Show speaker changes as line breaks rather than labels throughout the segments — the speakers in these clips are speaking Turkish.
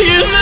you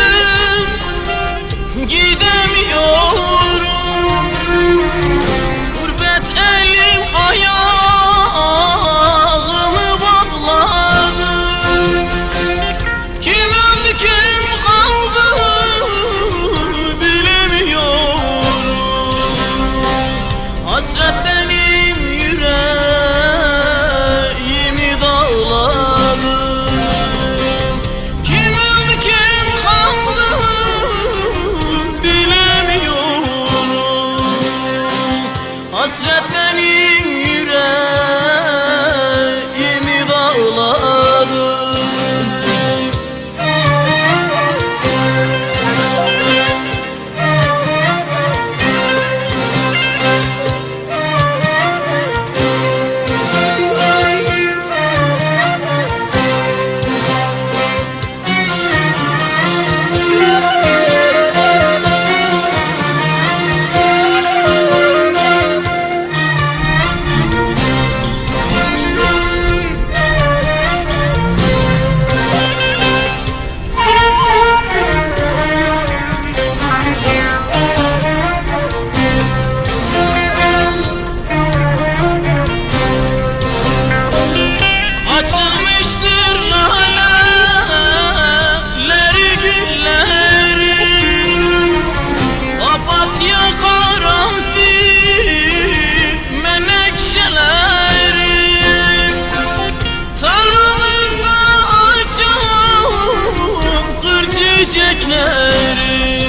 çiçekleri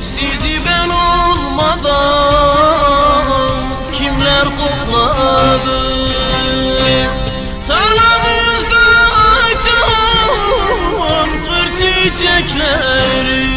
Sizi ben olmadan kimler kokladı? Tarlamızda açan kır çiçekleri.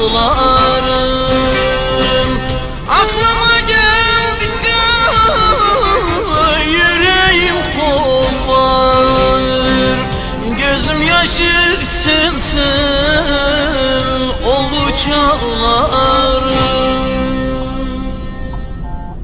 Oldu çağlarım Aklıma geldikçe yüreğim kopar Gözüm yaşı sevsem oldu çağlarım